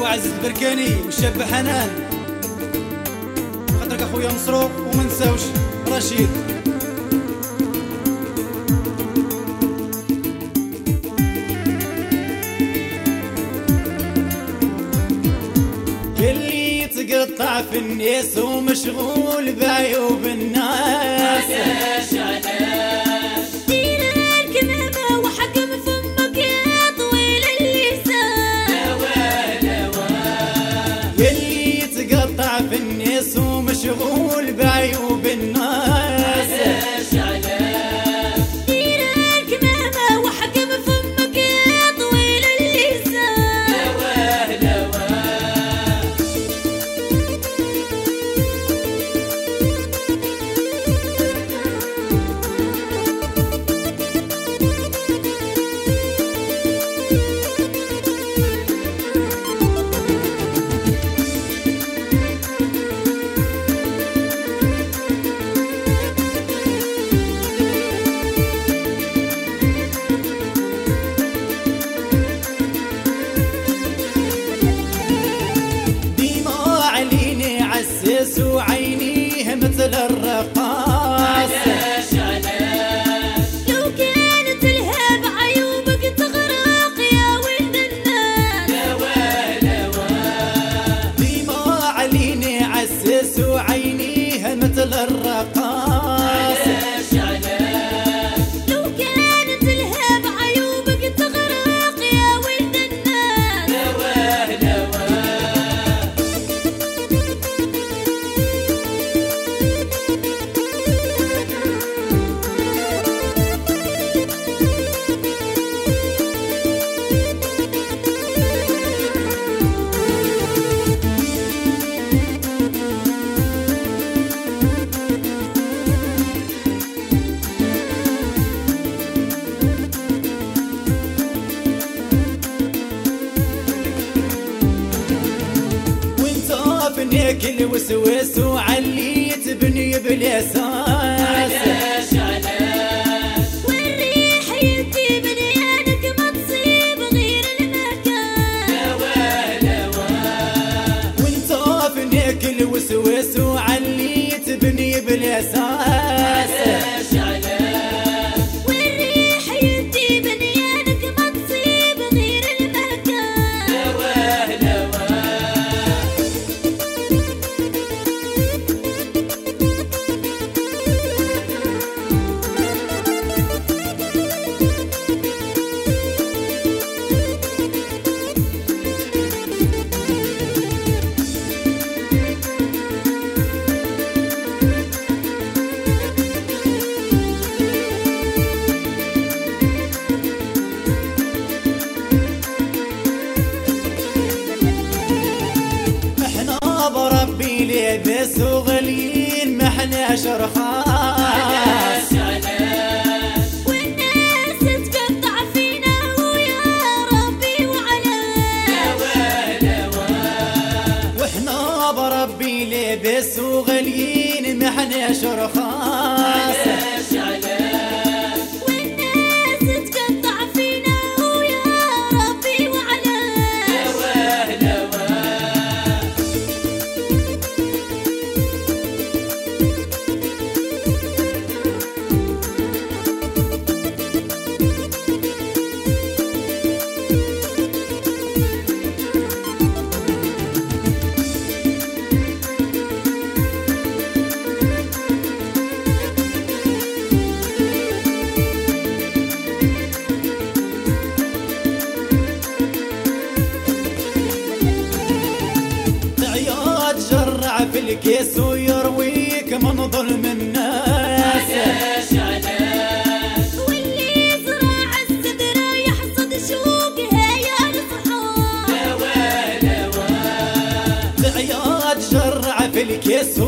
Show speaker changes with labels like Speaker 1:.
Speaker 1: وعز البركاني والشاب حنان. خاطرك أخويا مصروف وما نساوش رشيد. اللي تقطع في الناس ومشغول بعيوب الناس. Y بيك الوسوس وعليت بني بليسان. بربي
Speaker 2: ليبس
Speaker 1: وغليين محنا شرخان الكيس ويرويك من ظلم الناس.
Speaker 2: علاش علاش
Speaker 3: واللي زرع السدرة يحصد شوقها يا الفحول
Speaker 2: لوا لوا
Speaker 1: العياد جرع في الكيس